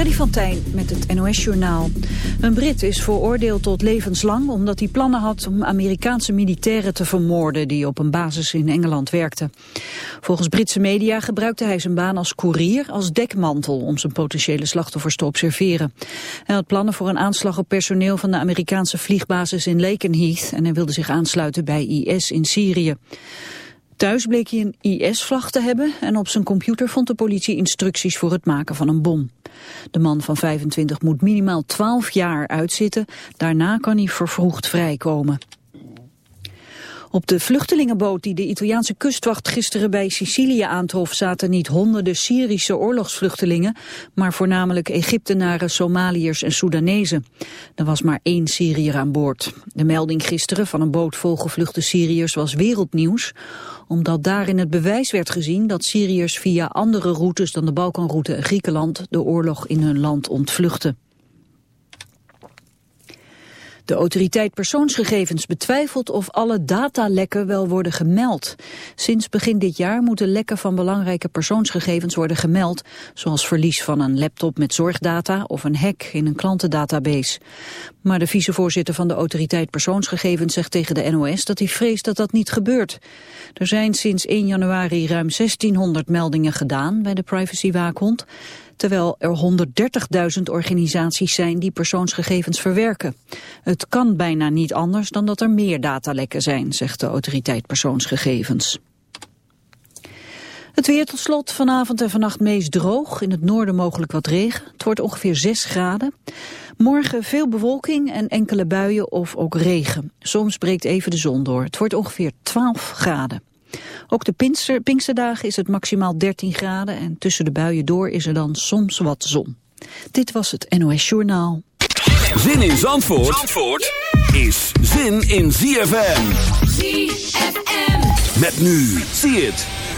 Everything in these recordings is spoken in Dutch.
Freddy van Tijn met het NOS-journaal. Een Brit is veroordeeld tot levenslang omdat hij plannen had om Amerikaanse militairen te vermoorden die op een basis in Engeland werkten. Volgens Britse media gebruikte hij zijn baan als koerier als dekmantel om zijn potentiële slachtoffers te observeren. Hij had plannen voor een aanslag op personeel van de Amerikaanse vliegbasis in Lakenheath en hij wilde zich aansluiten bij IS in Syrië. Thuis bleek hij een IS-vlag te hebben en op zijn computer vond de politie instructies voor het maken van een bom. De man van 25 moet minimaal 12 jaar uitzitten, daarna kan hij vervroegd vrijkomen. Op de vluchtelingenboot die de Italiaanse kustwacht gisteren bij Sicilië aantrof zaten niet honderden Syrische oorlogsvluchtelingen, maar voornamelijk Egyptenaren, Somaliërs en Soedanezen. Er was maar één Syriër aan boord. De melding gisteren van een boot vol gevluchte Syriërs was wereldnieuws, omdat daarin het bewijs werd gezien dat Syriërs via andere routes dan de Balkanroute en Griekenland de oorlog in hun land ontvluchten. De autoriteit persoonsgegevens betwijfelt of alle datalekken wel worden gemeld. Sinds begin dit jaar moeten lekken van belangrijke persoonsgegevens worden gemeld, zoals verlies van een laptop met zorgdata of een hack in een klantendatabase. Maar de vicevoorzitter van de autoriteit persoonsgegevens zegt tegen de NOS dat hij vreest dat dat niet gebeurt. Er zijn sinds 1 januari ruim 1600 meldingen gedaan bij de privacywaakhond terwijl er 130.000 organisaties zijn die persoonsgegevens verwerken. Het kan bijna niet anders dan dat er meer datalekken zijn, zegt de autoriteit persoonsgegevens. Het weer tot slot vanavond en vannacht meest droog. In het noorden mogelijk wat regen. Het wordt ongeveer 6 graden. Morgen veel bewolking en enkele buien of ook regen. Soms breekt even de zon door. Het wordt ongeveer 12 graden. Ook de Pinkster, Pinksterdagen is het maximaal 13 graden en tussen de buien door is er dan soms wat zon. Dit was het NOS Journaal. Zin in Zandvoort, Zandvoort is zin in ZFM. ZFM. Met nu, zie het.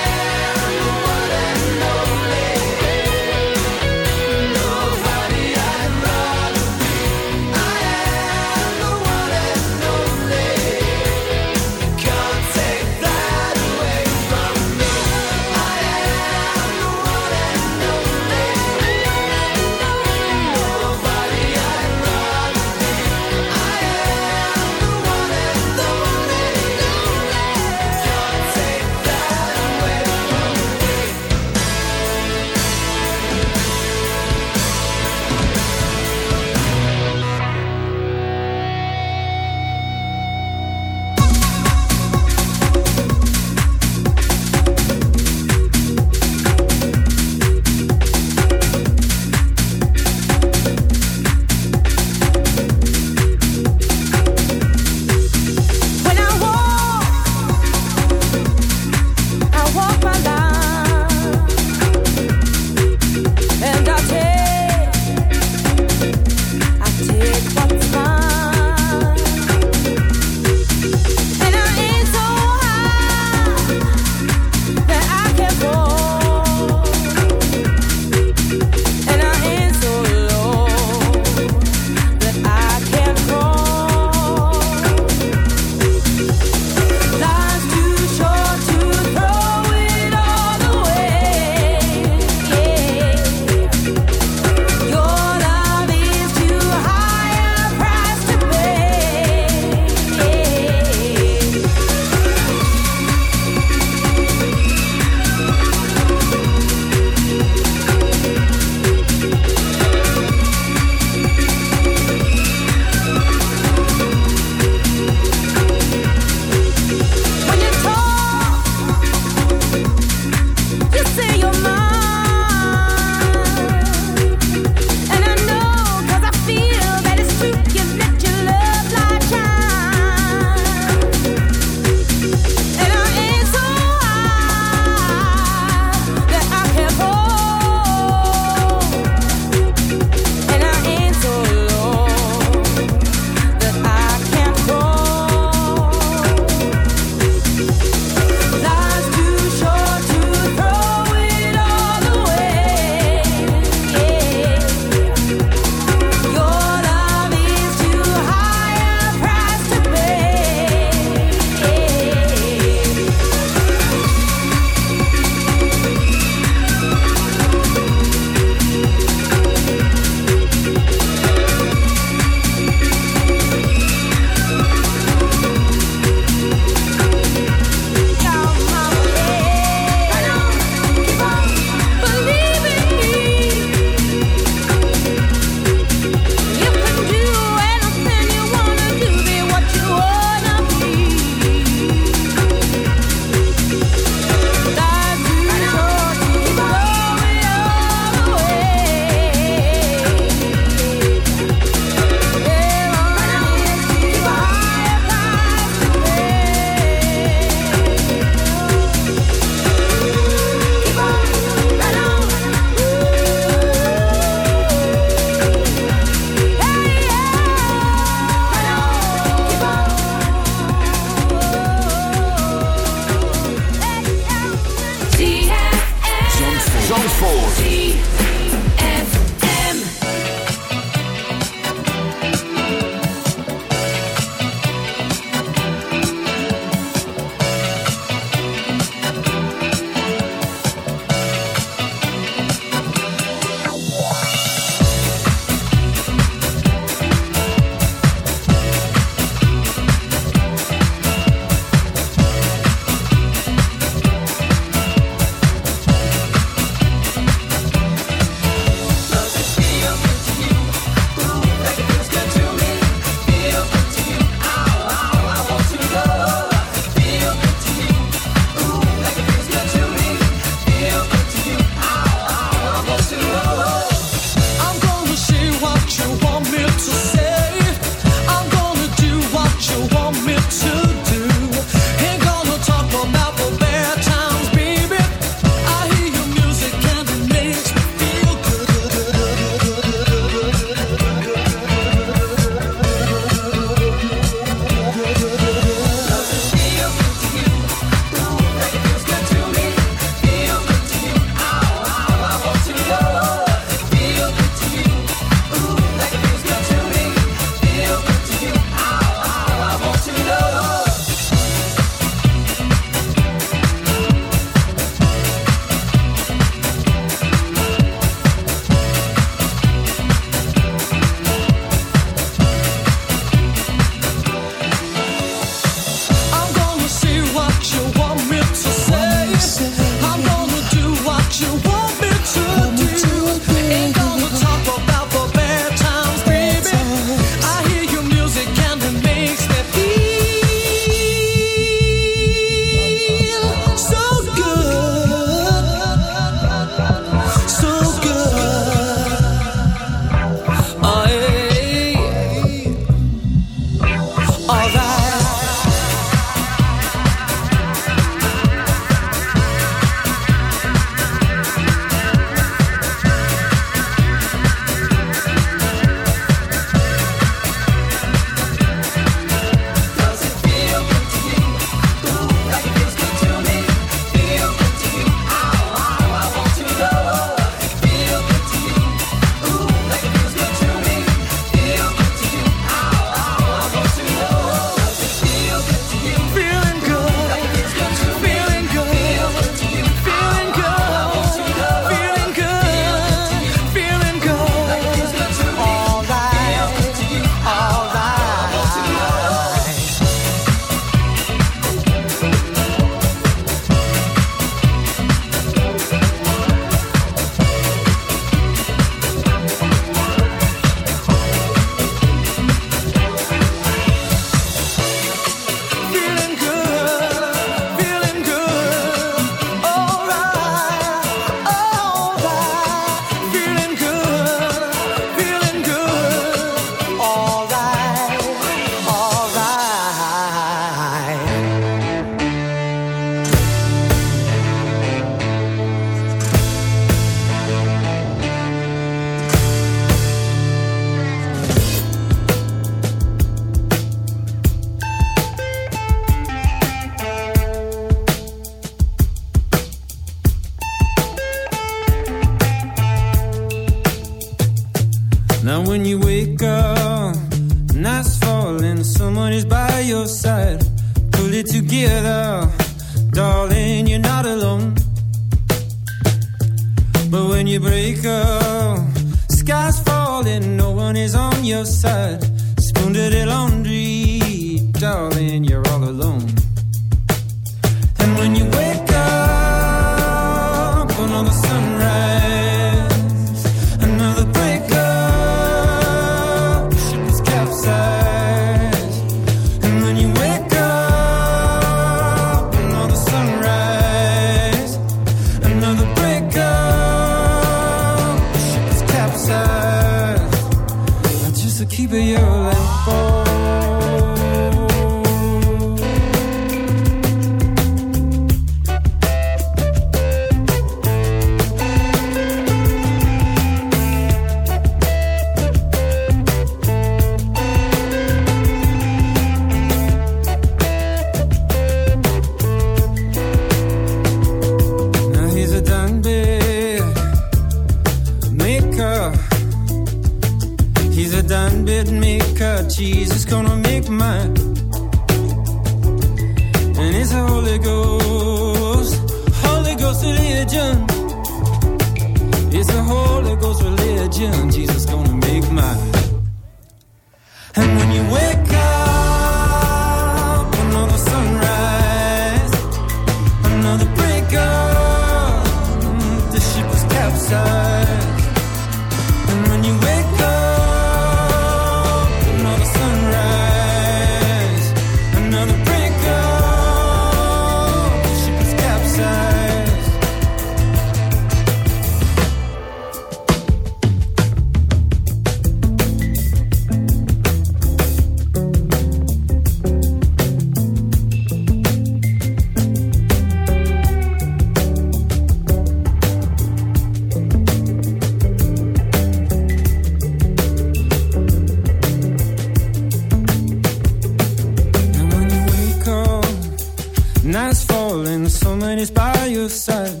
Nights falling, someone is by your side.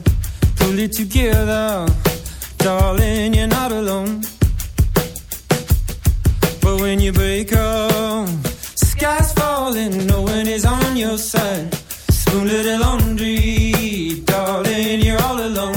Pull it together, darling, you're not alone. But when you break up, sky's falling, no one is on your side. Spoon little laundry, darling, you're all alone.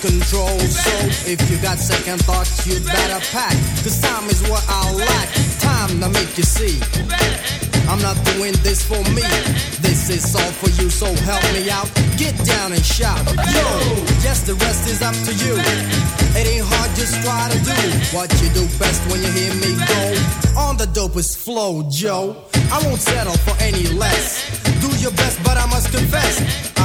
Control. So if you got second thoughts, you'd better pack. Cause time is what I lack. Time to make you see. I'm not doing this for me. This is all for you, so help me out. Get down and shout. Yo, yes, the rest is up to you. It ain't hard, just try to do what you do best when you hear me go. On the dopest flow, Joe. I won't settle for any less. Do your best, but I must confess,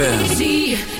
Easy!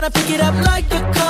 trying to pick it up like a car.